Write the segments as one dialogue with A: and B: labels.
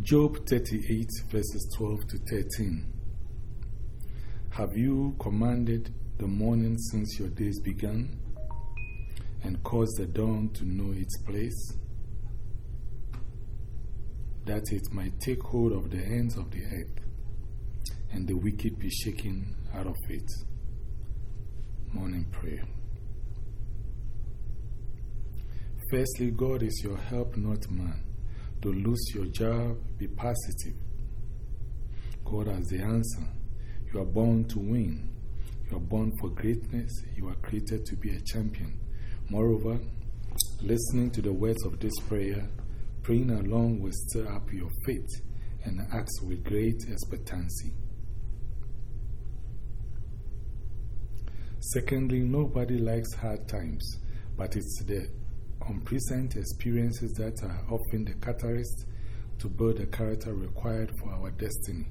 A: Job 38, verses 12 to 13. Have you commanded the morning since your days began and caused the dawn to know its place? That it might take hold of the ends of the earth and the wicked be shaken out of it. Morning prayer. Firstly, God is your help, not man. To lose your job, be positive. God has the answer. You are born to win. You are born for greatness. You are created to be a champion. Moreover, listening to the words of this prayer, praying along will stir up your faith and acts with great expectancy. Secondly, nobody likes hard times, but it's the unpleasant experiences that are often the catalyst to build the character required for our destiny.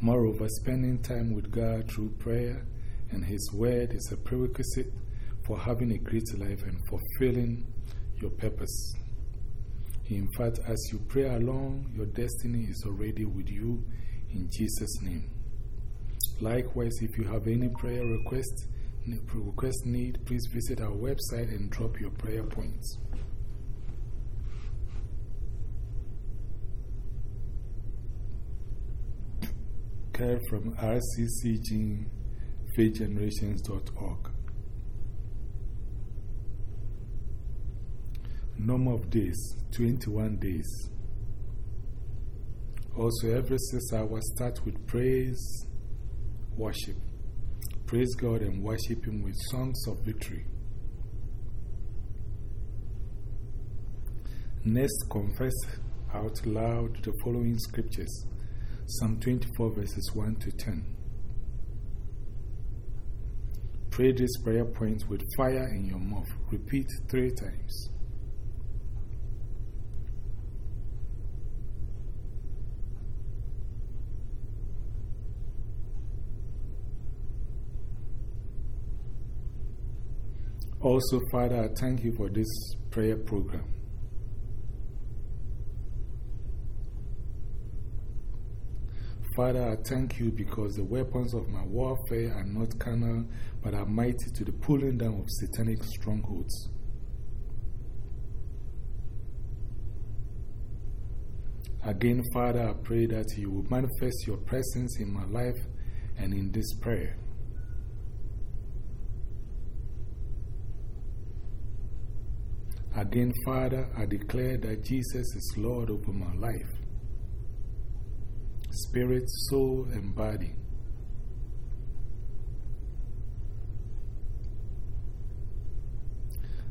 A: Moreover, spending time with God through prayer and His Word is a prerequisite for having a great life and fulfilling your purpose. In fact, as you pray along, your destiny is already with you in Jesus' name. Likewise, if you have any prayer requests, request need, please visit our website and drop your prayer points. Care from RCCG rccgfaithgenerations.org. Number of days 21 days. Also, every six hours, start with praise, worship praise God and worship Him with songs of victory. Next, confess out loud the following scriptures Psalm 24, verses 1 to 10. Pray this prayer point with fire in your mouth. Repeat three times. Also, Father, I thank you for this prayer program. Father, I thank you because the weapons of my warfare are not carnal, but are mighty to the pulling down of satanic strongholds. Again, Father, I pray that you will manifest your presence in my life and in this prayer. Again, Father, I declare that Jesus is Lord over my life, spirit, soul, and body.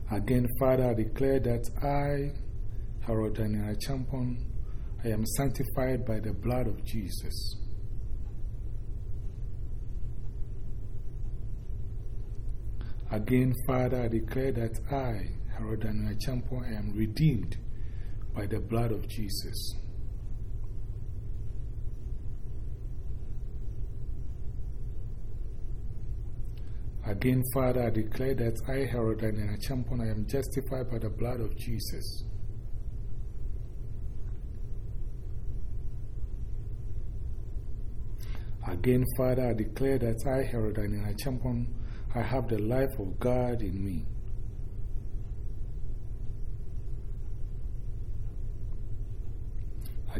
A: Again, Father, I declare that I, Harold Daniel Champon, I am sanctified by the blood of Jesus. Again, Father, I declare that I, Harold Champo, I am redeemed by the blood of Jesus. Again, Father, I declare that I, Harold Champon, I am justified by the blood of Jesus. Again, Father, I declare that I, Harold Champon, I have the life of God in me.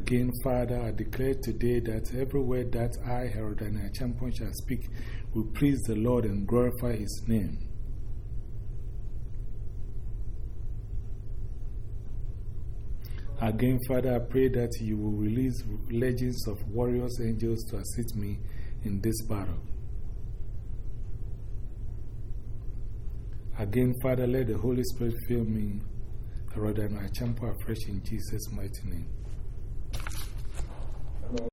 A: Again, Father, I declare today that everywhere that I, Harold and champion shall speak will please the Lord and glorify His name. Again, Father, I pray that you will release legions of warriors, angels to assist me in this battle. Again, Father, let the Holy Spirit fill me, Harold and I champion afresh in Jesus' mighty name.